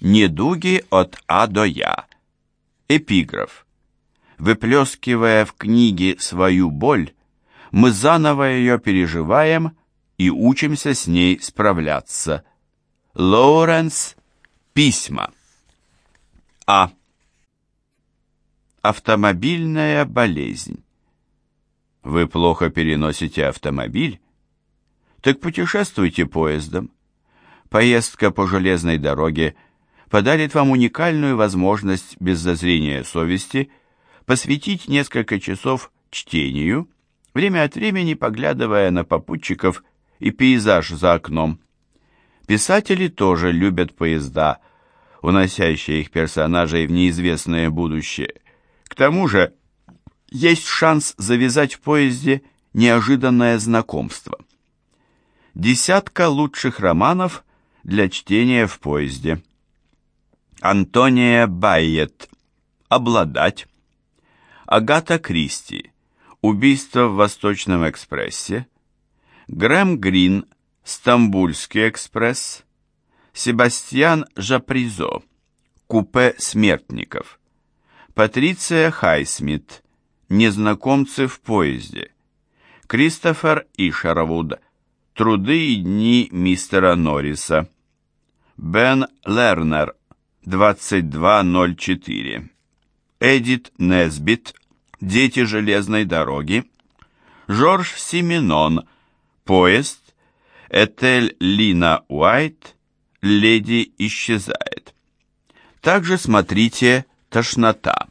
Недуги от А до Я. Эпиграф. Выплескивая в книге свою боль, мы заново ее переживаем и учимся с ней справляться. Лоуренс. Письма. А. Автомобильная болезнь. Вы плохо переносите автомобиль? Так путешествуйте поездом. Поездка по железной дороге подарит вам уникальную возможность без зазрения совести посвятить несколько часов чтению, время от времени поглядывая на попутчиков и пейзаж за окном. Писатели тоже любят поезда, уносящие их персонажей в неизвестное будущее. К тому же есть шанс завязать в поезде неожиданное знакомство. Десятка лучших романов для чтения в поезде. Антония Байет. Обладать. Агата Кристи. Убийство в Восточном экспрессе. Грэм Грин. Стамбульский экспресс. Себастьян Жапризо. Купе смертников. Патриция Хайсмит. Незнакомцы в поезде. Кристофер Ишервуд. Труды и дни мистера Норриса. Бен Лернер. 2204. Эдит Несбит. Дети железной дороги. Жорж Сименон. Поезд. Этель Лина Уайт. Леди исчезает. Также смотрите «Тошнота».